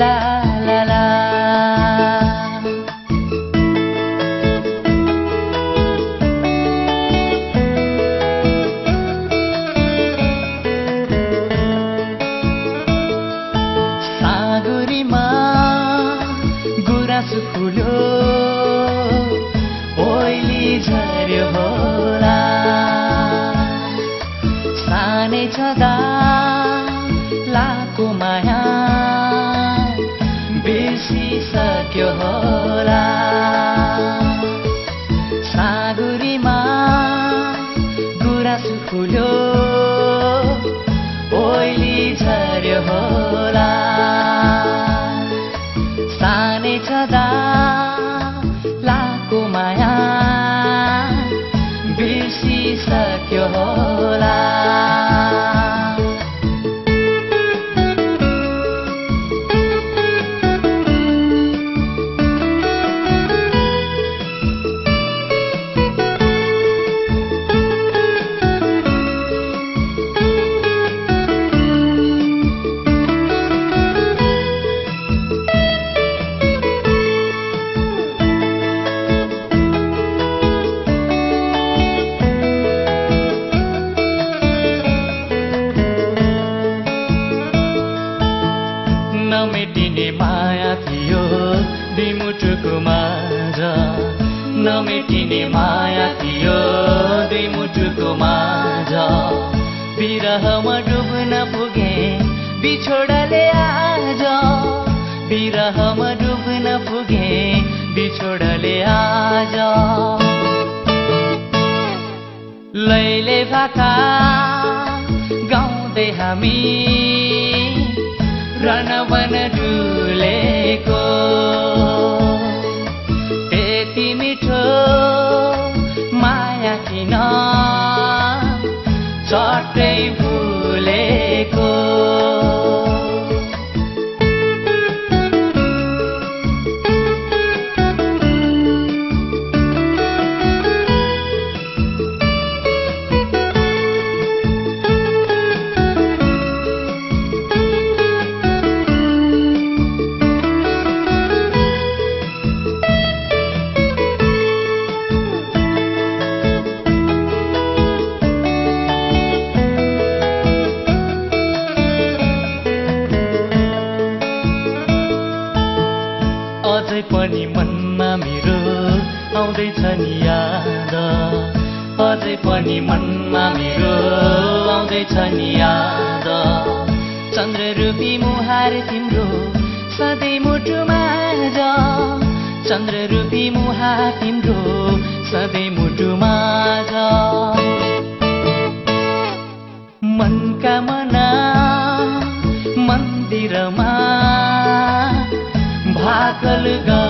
ला ला ला सागुरीमा गुराँस फुल्यो ओइली झर्यो होला सानै छँदा बिर्सिसक्यो होला। सागुरीमा गुराँस फुल्यो ओइली झर्यो होला। माया थियो दिमुटुको माझ। नमेटिने माया थियो दिमुटुको माझ। विरहमा डुब्न पुगे बिछोडले आज। विरहमा डुब्न पुगे बिछोडले आज। लैले भाका गाउँदै हामी रणवन डुलेको त्यति मिठो माया किन चट्टै भुलेको अझै पनि मनमा मेरो आउँदैछ नि याद। अझै पनि मनमा मेरो आउँदैछ नि याद। चन्द्र रूपी मुहार तिम्रो सधैँ मुटुमा जा चन्द्र रूपी मुहार तिम्रो सधैँ मुटुमा जा मनका मना kalga